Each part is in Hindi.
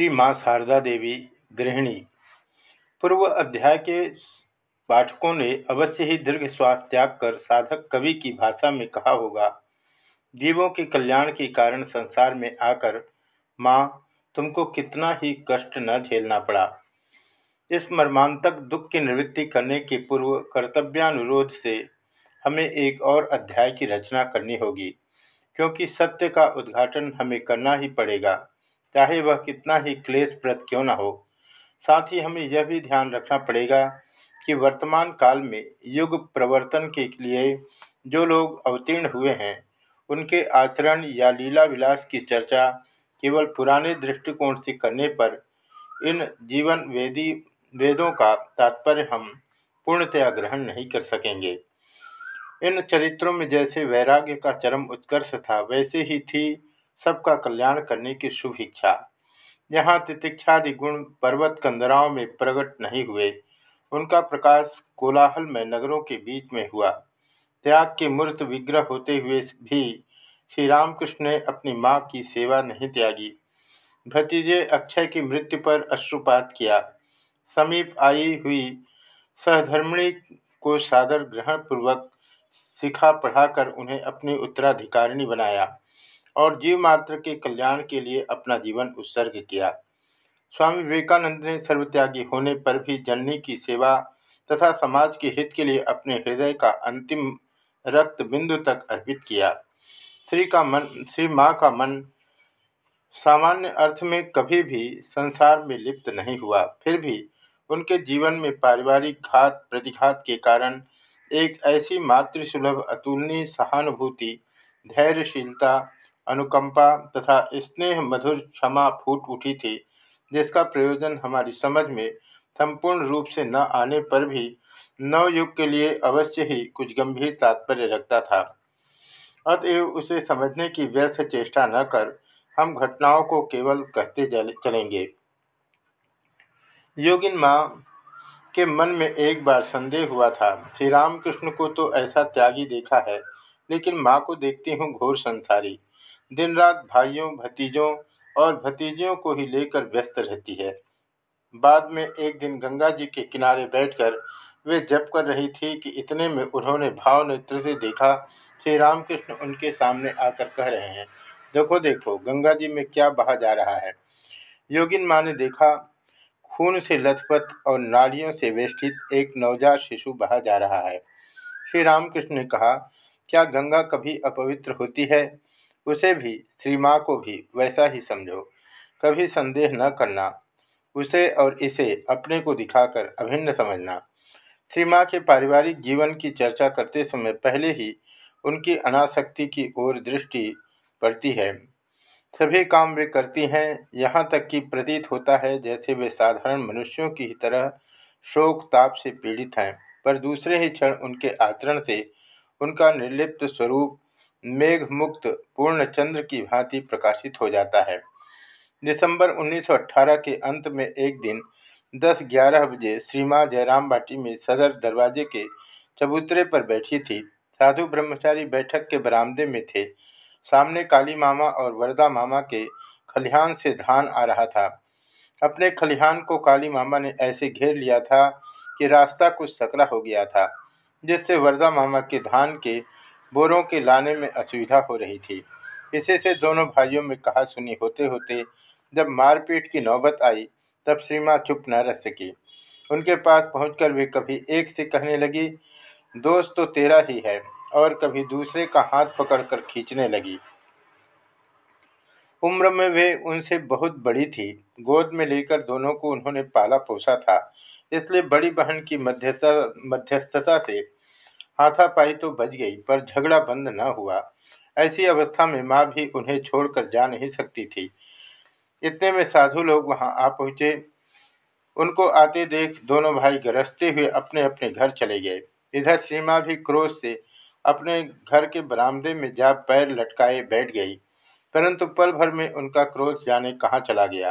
श्री माँ शारदा देवी गृहिणी। पूर्व अध्याय के पाठकों ने अवश्य ही दीर्घ श्वास त्याग कर साधक कवि की भाषा में कहा होगा, जीवों के कल्याण के कारण संसार में आकर माँ, तुमको कितना ही कष्ट न झेलना पड़ा। इस मर्मांतक दुख की निवृत्ति करने के पूर्व कर्तव्यानुरोध से हमें एक और अध्याय की रचना करनी होगी, क्योंकि सत्य का उद्घाटन हमें करना ही पड़ेगा। चाहे वह कितना ही क्लेशप्रद क्यों न हो। साथ ही हमें यह भी ध्यान रखना पड़ेगा कि वर्तमान काल में युग प्रवर्तन के लिए जो लोग अवतीर्ण हुए हैं, उनके आचरण या लीला विलास की चर्चा केवल पुराने दृष्टिकोण से करने पर इन जीवन वेदी, वेदों का तात्पर्य हम पूर्णतया ग्रहण नहीं कर सकेंगे। इन चरित्रों में जैसे वैराग्य का चरम उत्कर्ष था, वैसे ही थी सबका कल्याण करने की शुभ इच्छा। यहाँ तितिक्षादि गुण पर्वत कंदराओं में प्रकट नहीं हुए। उनका प्रकाश कोलाहल में नगरों के बीच में हुआ। त्याग के मूर्त विग्रह होते हुए भी श्री रामकृष्ण ने अपनी माँ की सेवा नहीं त्यागी। भतीजे अक्षय की मृत्यु पर अश्रुपात किया। समीप आई हुई सहधर्मिणी को सादर ग्रहण पूर्वक सिखा पढ़ाकर उन्हें अपनी उत्तराधिकारिणी बनाया। और जीव मात्र के कल्याण के लिए अपना जीवन उत्सर्ग किया। स्वामी विवेकानंद ने सर्वत्यागी होने पर भी जननी की सेवा तथा समाज के हित के लिए अपने हृदय का अंतिम रक्त बिंदु तक अर्पित किया। श्री का मन, श्री माँ का मन सामान्य अर्थ में कभी भी संसार में लिप्त नहीं हुआ। फिर भी उनके जीवन में पारिवारिक घात, प्रतिघात के कारण एक ऐसी मातृसुलभ, अतुलनीय सहानुभूति, धैर्यशीलता अनुकंपा तथा स्नेह मधुर क्षमा फूट उठी थी, जिसका प्रयोजन हमारी समझ में संपूर्ण रूप से न आने पर भी नवयुग के लिए अवश्य ही कुछ गंभीर तात्पर्य रखता था। अतएव उसे समझने की व्यर्थ चेष्टा न कर हम घटनाओं को केवल कहते चलेंगे। योगिन माँ के मन में एक बार संदेह हुआ था श्री रामकृष्ण को तो ऐसा त्यागी देखा है, लेकिन माँ को देखती हूँ घोर संसारी। दिन रात भाइयों, भतीजों और भतीजियों को ही लेकर व्यस्त रहती है। बाद में एक दिन गंगा जी के किनारे बैठकर वे जप कर रही थी कि इतने में उन्होंने भाव नेत्र से देखा, श्री रामकृष्ण उनके सामने आकर कह रहे हैं, देखो देखो, गंगा जी में क्या बहा जा रहा है? योगिन माँ ने देखा, खून से लथपथ और नाड़ियों से वेष्टित एक नवजात शिशु बहा जा रहा है। श्री रामकृष्ण ने कहा, क्या गंगा कभी अपवित्र होती है? उसे भी श्री माँ को भी वैसा ही समझो। कभी संदेह न करना। उसे और इसे अपने को दिखाकर अभिन्न समझना। श्री माँ के पारिवारिक जीवन की चर्चा करते समय पहले ही उनकी अनासक्ति की ओर दृष्टि पड़ती है। सभी काम वे करती हैं, यहाँ तक कि प्रतीत होता है जैसे वे साधारण मनुष्यों की तरह शोक, ताप से पीड़ित हैं, पर दूसरे ही क्षण उनके आचरण से उनका निर्लिप्त स्वरूप मेघ मुक्त पूर्ण चंद्र की भांति प्रकाशित हो जाता है। दिसंबर 1918 के अंत में एक दिन 10-11 बजे श्री माँ जयराम बाटी में सदर दरवाजे के चबूतरे पर बैठी थी। साधु ब्रह्मचारी बैठक के बरामदे में थे। सामने काली मामा और वरदा मामा के खलिहान से धान आ रहा था। अपने खलिहान को काली मामा ने ऐसे घेर लिया था कि रास्ता कुछ सकरा हो गया था, जिससे वरदा मामा के धान के बोरों के लाने में असुविधा हो रही थी। इसी से दोनों भाइयों में कहा सुनी होते होते जब मारपीट की नौबत आई, तब श्रीमा चुप न रह सकी। उनके पास पहुंचकर वे कभी एक से कहने लगी, दोस्त तो तेरा ही है। और कभी दूसरे का हाथ पकड़कर खींचने लगी। उम्र में वे उनसे बहुत बड़ी थी। गोद में लेकर दोनों को उन्होंने पाला पोसा था, इसलिए बड़ी बहन की मध्यस्थता मध्यस्थता से हाथापाई तो बच गई, पर झगड़ा बंद न हुआ। ऐसी अवस्था में माँ भी उन्हें छोड़कर जा नहीं सकती थी। इतने में साधु लोग वहाँ आ पहुँचे। उनको आते देख दोनों भाई गरजते हुए अपने अपने घर चले गए। इधर श्रीमा भी क्रोध से अपने घर के बरामदे में जा पैर लटकाए बैठ गई, परंतु पल भर में उनका क्रोध जाने कहाँ चला गया।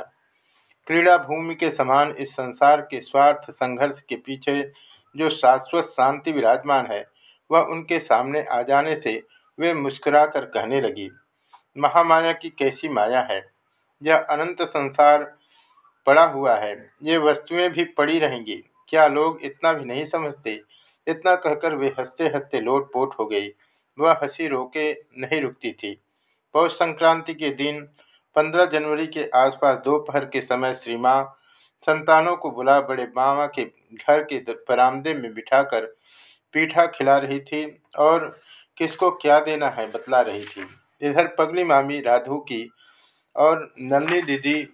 क्रीड़ा भूमि के समान इस संसार के स्वार्थ संघर्ष के पीछे जो शाश्वत शांति विराजमान है वह उनके सामने आ जाने से वे मुस्कुराकर कहने लगी, महामाया की कैसी माया है? यह अनंत संसार पड़ा हुआ है। ये वस्तुएँ भी पड़ी रहेंगी। क्या लोग इतना भी नहीं समझते? इतना कहकर वे हँसते हँसते लोट पोट हो गई। वह हँसी रोके नहीं रुकती थी। पौष संक्रांति के दिन, पंद्रह जनवरी के आसपास दोपहर के समय श्री संतानों को बुला बड़े मामा के घर के बरामदे में बिठाकर पीठा खिला रही थी और किसको क्या देना है बतला रही थी। इधर पगली मामी राधु की और नन्नी दीदी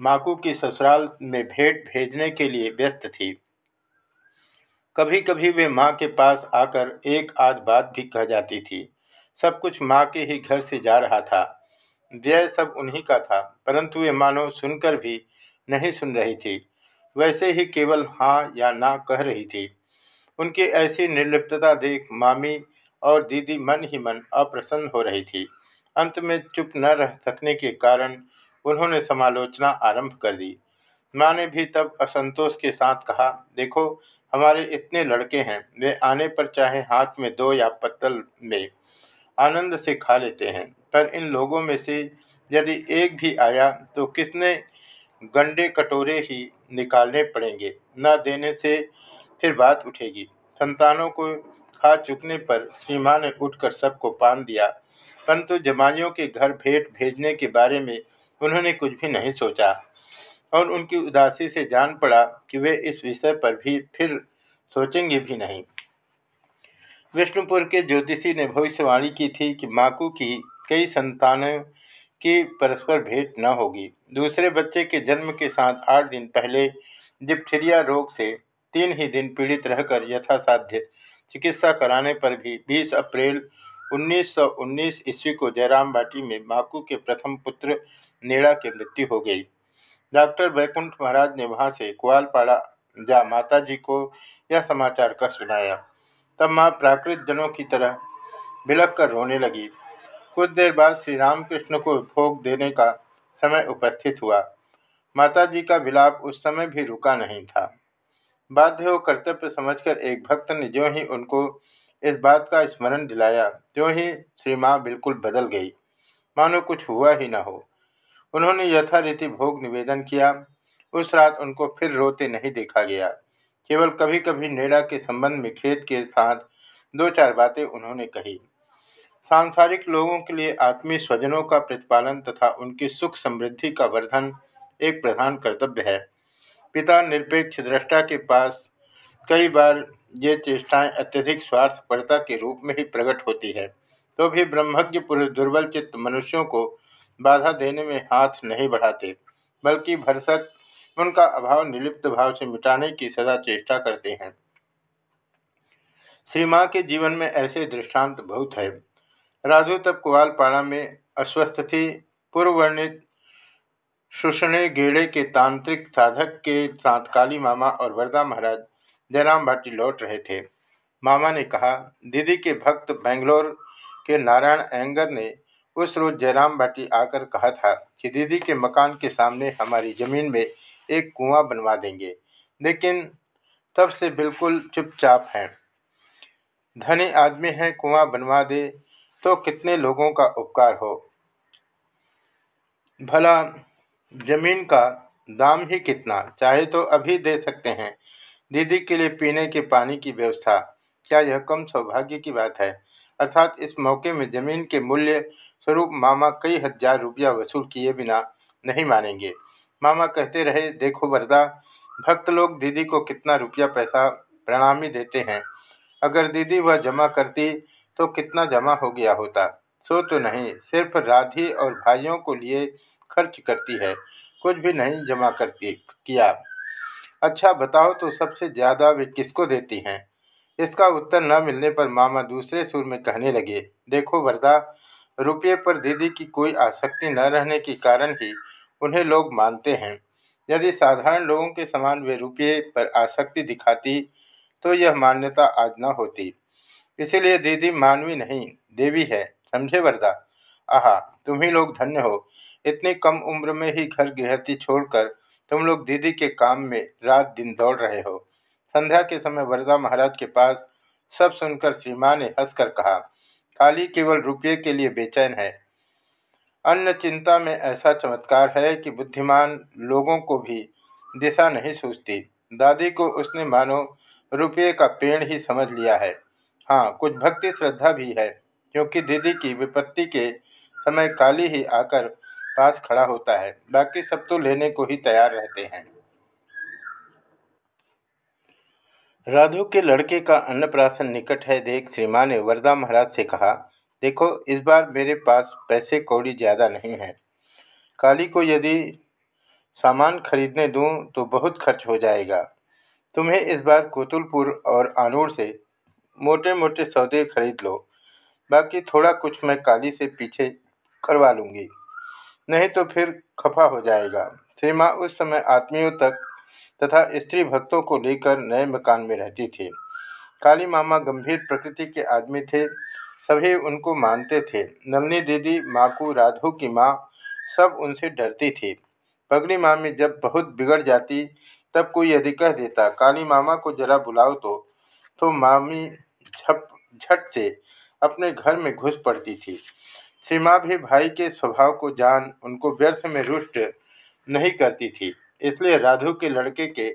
माकू की ससुराल में भेंट भेजने के लिए व्यस्त थी। कभी कभी वे माँ के पास आकर एक आध बात भी कह जाती थी। सब कुछ माँ के ही घर से जा रहा था। व्यय सब उन्हीं का था, परंतु वे मानो सुनकर भी नहीं सुन रही थी। वैसे ही केवल हाँ या ना कह रही थी। उनकी ऐसी निर्लिप्तता देख मामी और दीदी मन ही मन अप्रसन्न हो रही थी। अंत में चुप न रह सकने के कारण उन्होंने समालोचना आरंभ कर दी। माँ ने भी तब असंतोष के साथ कहा, देखो, हमारे इतने लड़के हैं, वे आने पर चाहे हाथ में दो या पत्तल में आनंद से खा लेते हैं। पर इन लोगों में से यदि एक भी आया तो किसने गंडे कटोरे ही निकालने पड़ेंगे? न देने से फिर बात उठेगी। संतानों को खा चुकने पर श्री माँ ने उठकर सबको पान दिया, परंतु जमाइयों के घर भेंट भेजने के बारे में उन्होंने कुछ भी नहीं सोचा और उनकी उदासी से जान पड़ा कि वे इस विषय पर भी फिर सोचेंगे भी नहीं। विष्णुपुर के ज्योतिषी ने भविष्यवाणी की थी कि माकू की कई संतानों की परस्पर भेंट न होगी। दूसरे बच्चे के जन्म के साथ आठ दिन पहले जिप्थीरिया रोग से तीन ही दिन पीड़ित रहकर यथासाध्य चिकित्सा कराने पर भी 20 अप्रैल 1919 ईस्वी को जयराम बाटी में माकू के प्रथम पुत्र नेड़ा की मृत्यु हो गई। डॉक्टर वैकुंठ महाराज ने वहाँ से कुआलपाड़ा जा माता जी को यह समाचार कह सुनाया। तब माँ प्राकृत जनों की तरह बिलक कर रोने लगी। कुछ देर बाद श्री रामकृष्ण को भोग देने का समय उपस्थित हुआ। माता जी का विलाप उस समय भी रुका नहीं था। बाध्य हो कर्तव्य समझकर एक भक्त ने जो ही उनको इस बात का स्मरण दिलाया, त्यों ही श्री माँ बिल्कुल बदल गई। मानो कुछ हुआ ही न हो। उन्होंने यथारीति भोग निवेदन किया। उस रात उनको फिर रोते नहीं देखा गया। केवल कभी कभी नेड़ा के संबंध में खेत के साथ दो चार बातें उन्होंने कही। सांसारिक लोगों के लिए आत्मीय स्वजनों का प्रतिपालन तथा उनकी सुख समृद्धि का वर्धन एक प्रधान कर्तव्य है। पिता निरपेक्ष दृष्टा के पास कई बार ये चेष्टाएँ अत्यधिक स्वार्थपरता के रूप में ही प्रकट होती है। तो भी ब्रह्मज्ञ पुरुष दुर्बल चित्त मनुष्यों को बाधा देने में हाथ नहीं बढ़ाते, बल्कि भरसक उनका अभाव निलिप्त भाव से मिटाने की सदा चेष्टा करते हैं। श्री माँ के जीवन में ऐसे दृष्टांत बहुत है। राधु तब कुआलपाड़ा में अस्वस्थ थी पूर्व शुषणे गेड़े के तांत्रिक साधक के साथ काली मामा और वरदा महाराज जयराम भाटी लौट रहे थे। मामा ने कहा, दीदी के भक्त बेंगलोर के नारायण एंगर ने उस रोज जयराम भाटी आकर कहा था कि दीदी के मकान के सामने हमारी ज़मीन में एक कुआँ बनवा देंगे, लेकिन तब से बिल्कुल चुपचाप हैं। धनी आदमी है, कुआँ बनवा दे तो कितने लोगों का उपकार हो। भला ज़मीन का दाम ही कितना? चाहे तो अभी दे सकते हैं। दीदी के लिए पीने के पानी की व्यवस्था। क्या यह कम सौभाग्य की बात है? अर्थात इस मौके में ज़मीन के मूल्य स्वरूप मामा कई हज़ार रुपया वसूल किए बिना नहीं मानेंगे। मामा कहते रहे, देखो वरदा, भक्त लोग दीदी को कितना रुपया पैसा प्रणामी देते हैं। अगर दीदी वह जमा करती तो कितना जमा हो गया होता? सो तो नहीं, सिर्फ़ राधी और भाइयों को लिए खर्च करती है, कुछ भी नहीं जमा करती, किया। अच्छा बताओ तो सबसे ज़्यादा वे किसको देती हैं? इसका उत्तर न मिलने पर मामा दूसरे सुर में कहने लगे, देखो वरदा, रुपये पर दीदी की कोई आसक्ति न रहने के कारण ही उन्हें लोग मानते हैं। यदि साधारण लोगों के समान वे रुपये पर आसक्ति दिखाती तो यह मान्यता आज न होती। इसीलिए दीदी मानवी नहीं, देवी है, समझे वरदा? आहा, तुम ही लोग धन्य हो। इतनी कम उम्र में ही घर गृहस्थी छोड़कर तुम लोग दीदी के काम में रात दिन दौड़ रहे हो। संध्या के समय वरदा महाराज के पास सब सुनकर श्री माँ ने हंसकर कहा काली केवल रुपये के लिए बेचैन है। अन्य चिंता में ऐसा चमत्कार है कि बुद्धिमान लोगों को भी दिशा नहीं सूझती। दादी को उसने मानो रुपये का पेड़ ही समझ लिया है। हाँ कुछ भक्ति श्रद्धा भी है, क्योंकि दीदी की विपत्ति के समय काली ही आकर पास खड़ा होता है। बाकी सब तो लेने को ही तैयार रहते हैं। राधु के लड़के का अन्नप्राशन निकट है, देख श्री ने वरदा महाराज से कहा, देखो, इस बार मेरे पास पैसे कौड़ी ज़्यादा नहीं है। काली को यदि सामान खरीदने दूँ तो बहुत खर्च हो जाएगा। तुम्हें इस बार कोतुलपुर और आनूर से मोटे मोटे सौदे खरीद लो। बाकी थोड़ा कुछ मैं काली से पीछे करवा लूँगी। नहीं तो फिर खफा हो जाएगा। श्री माँ उस समय आत्मियों तक तथा स्त्री भक्तों को लेकर नए मकान में रहती थी। काली मामा गंभीर प्रकृति के आदमी थे, सभी उनको मानते थे। नलनी दीदी माकू राधु की माँ, सब उनसे डरती थी। पगड़ी मामी जब बहुत बिगड़ जाती, तब कोई यदि कह देता, काली मामा को जरा बुलाओ तो। तो मामी झप, झट से अपने घर में घुस पड़ती थी। श्री माँ भी भाई के स्वभाव को जान, उनको व्यर्थ में रुष्ट नहीं करती थी। इसलिए राधु के लड़के के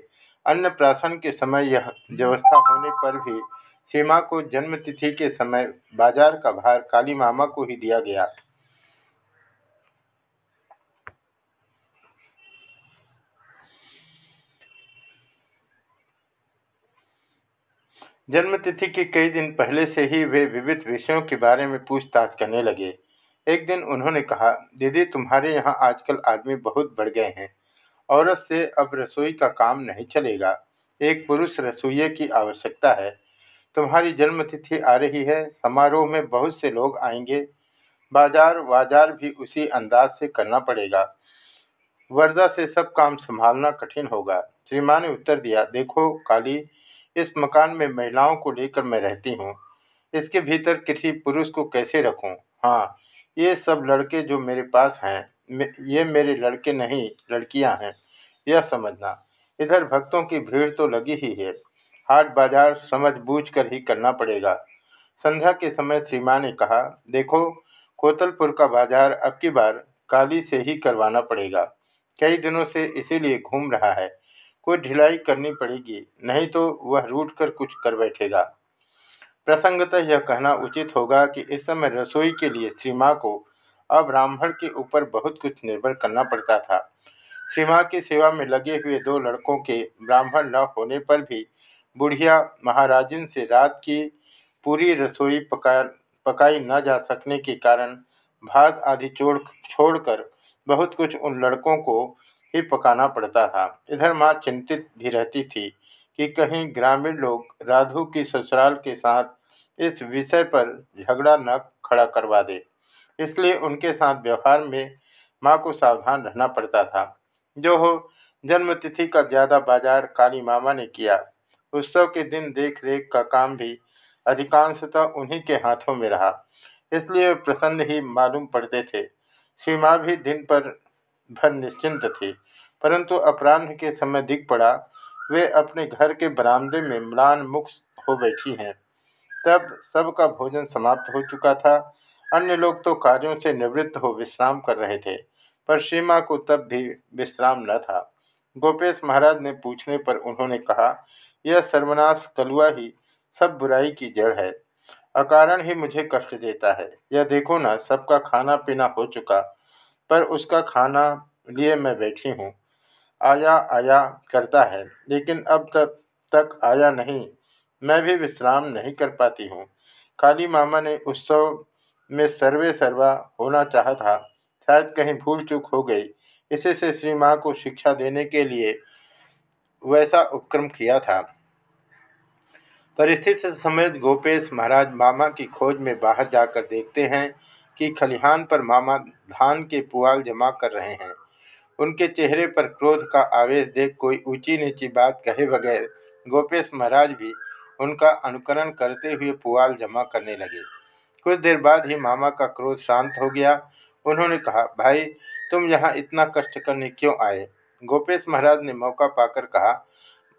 अन्नप्राशन के समय यह व्यवस्था होने पर भी सीमा को जन्मतिथि के समय बाज़ार का भार काली मामा को ही दिया गया। जन्मतिथि के कई दिन पहले से ही वे विविध विषयों के बारे में पूछताछ करने लगे। एक दिन उन्होंने कहा, दीदी, तुम्हारे यहाँ आजकल आदमी बहुत बढ़ गए हैं औरत से अब रसोई का काम नहीं चलेगा। एक पुरुष रसोइये की आवश्यकता है। तुम्हारी जन्मतिथि आ रही है। समारोह में बहुत से लोग आएँगे। बाज़ार, वाजार भी उसी अंदाज से करना पड़ेगा। वर्दा से सब काम संभालना कठिन होगा। श्री ने उत्तर दिया, देखो, काली, इस मकान में महिलाओं को लेकर मैं रहती हूँ। इसके भीतर किसी पुरुष को कैसे रखूँ? हाँ ये सब लड़के जो मेरे पास हैं ये मेरे लड़के नहीं, लड़कियाँ हैं। यह समझना। इधर भक्तों की भीड़ तो लगी ही है। हाट बाज़ार समझ बूझ कर ही करना पड़ेगा। संध्या के समय श्री ने कहा, देखो, कोतलपुर का बाज़ार अब की बार काली से ही करवाना पड़ेगा। कई दिनों से इसीलिए घूम रहा है। कोई ढिलाई करनी पड़ेगी, नहीं तो वह रूट कर कुछ कर बैठेगा। प्रसंगतः यह कहना उचित होगा कि इस समय रसोई के लिए श्री को अब ब्राह्मण के ऊपर बहुत कुछ निर्भर करना पड़ता था। श्री माँ की सेवा में लगे हुए दो लड़कों के ब्राह्मण न होने पर भी बुढ़िया महाराजिन से रात की पूरी रसोई पका, पकाई न जा सकने के कारण भात आदि छोड़ छोड़कर बहुत कुछ उन लड़कों को ही पकाना पड़ता था। इधर माँ चिंतित भी रहती थी। कि कहीं ग्रामीण लोग राधु की ससुराल के साथ इस विषय पर झगड़ा न खड़ा करवा दे। इसलिए उनके साथ व्यवहार में माँ को सावधान रहना पड़ता था। जो हो, जन्मतिथि का ज़्यादा बाज़ार काली मामा ने किया। उत्सव के दिन देख रेख का काम भी अधिकांशतः उन्हीं के हाथों में रहा। इसलिए वे प्रसन्न ही मालूम पड़ते थे। श्री माँ भी दिन पर, भर निश्चिंत थी, परंतु अपराह्न के समय दिख पड़ा वे अपने घर के बरामदे में म्लान मुख हो बैठी हैं। तब सबका भोजन समाप्त हो चुका था। अन्य लोग तो कार्यों से निवृत्त हो विश्राम कर रहे थे, पर श्रीमा को तब भी विश्राम न था। गोपेश महाराज ने पूछने पर उन्होंने कहा, यह सर्वनाश कलुआ ही, सब बुराई की जड़ है। अकारण ही मुझे कष्ट देता है। यह देखो ना, सबका खाना पीना हो चुका, पर उसका खाना लिए मैं बैठी हूँ। आया आया करता है, लेकिन अब तक तक आया नहीं। मैं भी विश्राम नहीं कर पाती हूँ। काली मामा ने उत्सव में सर्वे सर्वा होना चाहा था। शायद कहीं भूल चूक हो गई। इसी से श्री माँ को शिक्षा देने के लिए वैसा उपक्रम किया था। परिस्थिति समेत गोपेश महाराज मामा की खोज में बाहर जाकर देखते हैं कि खलिहान पर मामा धान के पुआल जमा कर रहे हैं। उनके चेहरे पर क्रोध का आवेश देख कोई ऊँची नीची बात कहे बगैर गोपेश महाराज भी उनका अनुकरण करते हुए पुआल जमा करने लगे। कुछ देर बाद ही मामा का क्रोध शांत हो गया। उन्होंने कहा, भाई, तुम यहाँ इतना कष्ट करने क्यों आए? गोपेश महाराज ने मौका पाकर कहा,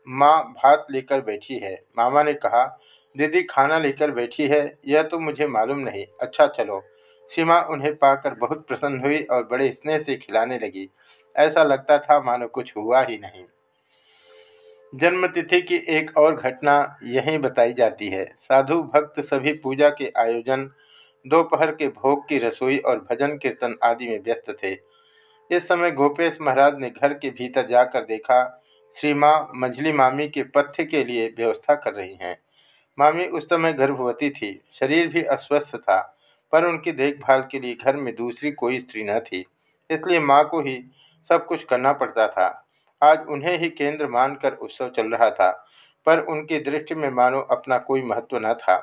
माँ भात लेकर बैठी है। मामा ने कहा, दीदी, खाना लेकर बैठी है, यह तो मुझे मालूम नहीं। अच्छा चलो। श्री माँ उन्हें पाकर बहुत प्रसन्न हुई और बड़े स्नेह से खिलाने लगी। ऐसा लगता था मानो कुछ हुआ ही नहीं। जन्मतिथि की एक और घटना यहीं बताई जाती है। साधु भक्त सभी पूजा के आयोजन, दोपहर के भोग की रसोई और भजन कीर्तन आदि में व्यस्त थे। इस समय गोपेश महाराज ने घर के भीतर जाकर देखा श्री माँ मंझली मामी के पथ्य के लिए व्यवस्था कर रही हैं। मामी उस समय गर्भवती थी, शरीर भी अस्वस्थ था, पर उनकी देखभाल के लिए घर में दूसरी कोई स्त्री न थी, इसलिए माँ को ही सब कुछ करना पड़ता था। आज उन्हें ही केंद्र मानकर उत्सव चल रहा था, पर उनकी दृष्टि में मानो अपना कोई महत्व न था।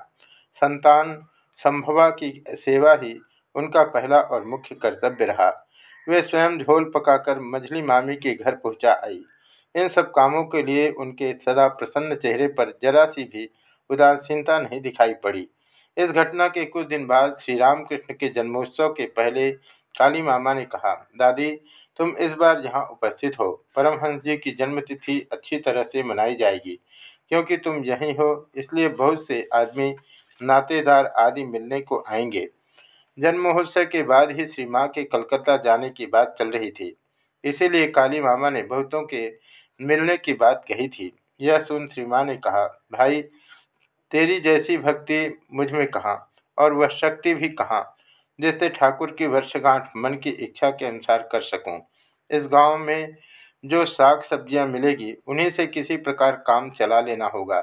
संतान संभवा की सेवा ही उनका पहला और मुख्य कर्तव्य रहा। वे स्वयं झोल पकाकर मझली मामी के घर पहुँचा आई। इन सब कामों के लिए उनके सदा प्रसन्न चेहरे पर जरा सी भी उदासीनता नहीं दिखाई पड़ी। इस घटना के कुछ दिन बाद श्री रामकृष्ण के जन्मोत्सव के पहले काली मामा ने कहा, दादी तुम इस बार यहाँ उपस्थित हो। परमहंस जी की जन्मतिथि अच्छी तरह से मनाई जाएगी, क्योंकि तुम यहीं हो, इसलिए बहुत से आदमी, नातेदार आदि मिलने को आएँगे। जन्म महोत्सव के बाद ही श्री माँ के कलकत्ता जाने की बात चल रही थी। इसीलिए काली मामा ने बहुतों के मिलने की बात कही थी। यह सुन श्री माँ ने कहा, भाई, तेरी जैसी भक्ति मुझमें कहाँ? और वह शक्ति भी कहाँ? जिससे ठाकुर की वर्षगांठ मन की इच्छा के अनुसार कर सकूँ। इस गाँव में जो साग सब्ज़ियाँ मिलेगी, उन्हीं से किसी प्रकार काम चला लेना होगा।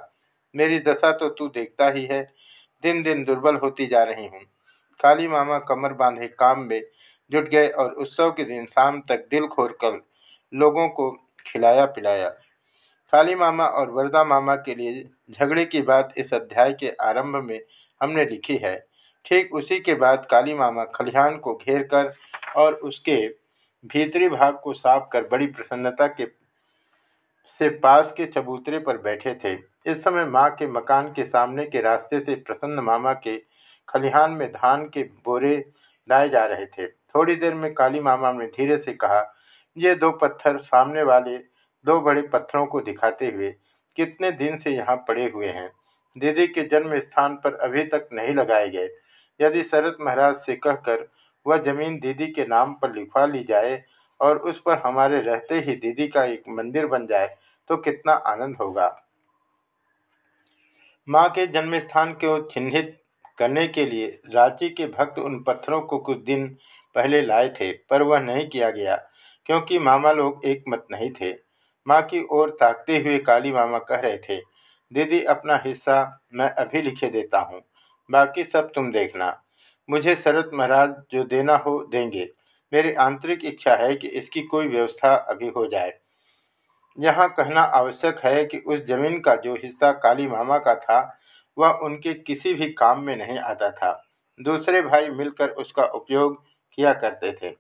मेरी दशा तो तू देखता ही है दिन दिन दुर्बल होती जा रही हूँ। काली मामा कमर बांधे काम में जुट गए और उत्सव के दिन शाम तक दिल खोर कर लोगों को खिलाया पिलाया काली मामा और वरदा मामा के लिए झगड़े की बात इस अध्याय के आरंभ में हमने लिखी है। ठीक उसी के बाद काली मामा खलिहान को घेर कर और उसके भीतरी भाग को साफ़ कर बड़ी प्रसन्नता के से पास के चबूतरे पर बैठे थे। इस समय माँ के मकान के सामने के रास्ते से प्रसन्न मामा के खलिहान में धान के बोरे लाए जा रहे थे। थोड़ी देर में काली मामा ने धीरे से कहा, ये दो पत्थर सामने वाले दो बड़े पत्थरों को दिखाते हुए कितने दिन से यहाँ पड़े हुए हैं। दीदी के जन्म स्थान पर अभी तक नहीं लगाए गए। यदि शरद महाराज से कहकर वह ज़मीन दीदी के नाम पर लिखवा ली जाए और उस पर हमारे रहते ही दीदी का एक मंदिर बन जाए तो कितना आनंद होगा। माँ के जन्म स्थान को चिन्हित करने के लिए रांची के भक्त उन पत्थरों को कुछ दिन पहले लाए थे, पर वह नहीं किया गया, क्योंकि मामा लोग एक मत नहीं थे। माँ की ओर ताकते हुए काली मामा कह रहे थे, दीदी, अपना हिस्सा मैं अभी लिखे देता हूँ। बाकी सब तुम देखना। मुझे शरत महाराज जो देना हो देंगे। मेरी आंतरिक इच्छा है कि इसकी कोई व्यवस्था अभी हो जाए। यहाँ कहना आवश्यक है कि उस ज़मीन का जो हिस्सा काली मामा का था, वह उनके किसी भी काम में नहीं आता था। दूसरे भाई मिलकर उसका उपयोग किया करते थे।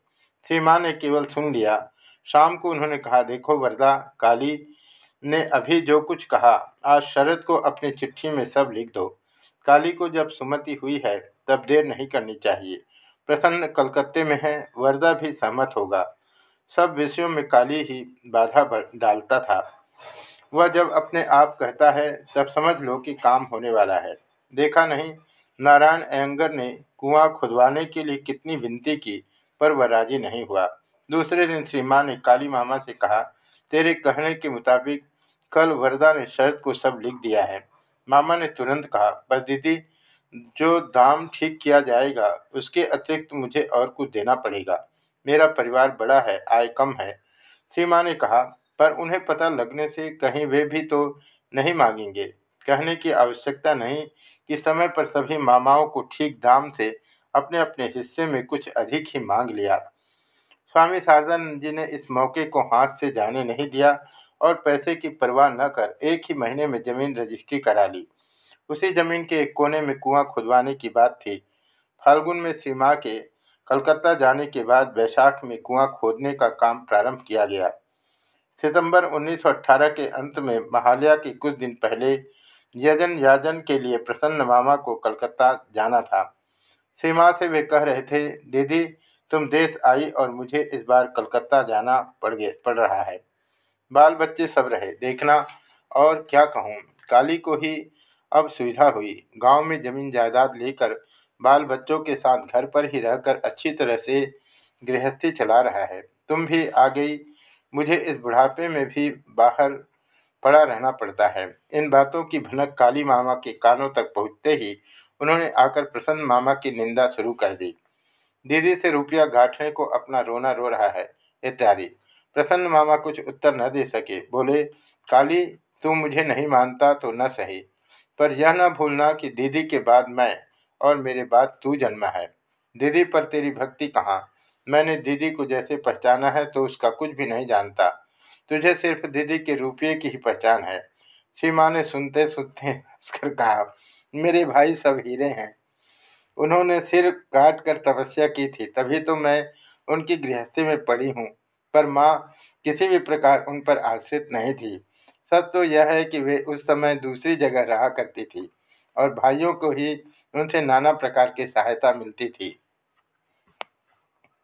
श्री माँ ने केवल सुन लिया। शाम को उन्होंने कहा, देखो वरदा, काली ने अभी जो कुछ कहा, आज शरद को अपनी चिट्ठी में सब लिख दो। काली को जब सुमति हुई है, तब देर नहीं करनी चाहिए। प्रसन्न कलकत्ते में है, वरदा भी सहमत होगा। सब विषयों में काली ही बाधा डालता था। वह जब अपने आप कहता है, तब समझ लो कि काम होने वाला है। देखा नहीं, नारायण एंगर ने कुआँ खुदवाने के लिए कितनी विनती की, पर वह राज़ी नहीं हुआ। दूसरे दिन श्री माँ ने काली मामा से कहा, तेरे कहने के मुताबिक कल वरदा ने शरद को सब लिख दिया है। मामा ने तुरंत कहा, बस दीदी, जो दाम ठीक किया जाएगा, उसके अतिरिक्त मुझे और कुछ देना पड़ेगा। मेरा परिवार बड़ा है, आय कम है। श्री माँ ने कहा, पर उन्हें पता लगने से कहीं वे भी तो नहीं मांगेंगे। कहने की आवश्यकता नहीं कि समय पर सभी मामाओं को ठीक दाम से अपने अपने हिस्से में कुछ अधिक ही मांग लिया। स्वामी शारदानंद जी ने इस मौके को हाथ से जाने नहीं दिया और पैसे की परवाह न कर एक ही महीने में ज़मीन रजिस्ट्री करा ली। उसी ज़मीन के एक कोने में कुआँ खुदवाने की बात थी। फाल्गुन में श्री माँ के कलकत्ता जाने के बाद वैशाख में कुआँ खोदने का काम प्रारंभ किया गया। सितंबर 1918 के अंत में महालया के कुछ दिन पहले यजन याजन के लिए प्रसन्न मामा को कलकत्ता जाना था। श्री माँ से वे कह रहे थे, दीदी, तुम देश आई और मुझे इस बार कलकत्ता जाना पड़ गए, पड़ रहा है। बाल बच्चे सब रहे, देखना और क्या कहूँ? काली को ही अब सुविधा हुई। गाँव में ज़मीन जायदाद लेकर बाल बच्चों के साथ घर पर ही रहकर अच्छी तरह से गृहस्थी चला रहा है। तुम भी आ गई। मुझे इस बुढ़ापे में भी बाहर पड़ा रहना पड़ता है। इन बातों की भनक काली मामा के कानों तक पहुँचते ही उन्होंने आकर प्रसन्न मामा की निंदा शुरू कर दी। दीदी से रुपया गांठने को अपना रोना रो रहा है, इत्यादि। प्रसन्न मामा कुछ उत्तर न दे सके। बोले, काली, तू मुझे नहीं मानता तो न सही। पर यह न भूलना कि दीदी के बाद मैं और मेरे बाद तू जन्मा है। दीदी पर तेरी भक्ति कहाँ? मैंने दीदी को जैसे पहचाना है तो उसका कुछ भी नहीं जानता। तुझे सिर्फ़ दीदी के रुपये की ही पहचान है। सीमा ने सुनते सुनते हंसकर कहा, मेरे भाई सब हीरे हैं। उन्होंने सिर काट कर तपस्या की थी, तभी तो मैं उनकी गृहस्थी में पड़ी हूँ। पर माँ किसी भी प्रकार उन पर आश्रित नहीं थी। सच तो यह है कि वे उस समय दूसरी जगह रहा करती थी और भाइयों को ही उनसे नाना प्रकार की सहायता मिलती थी।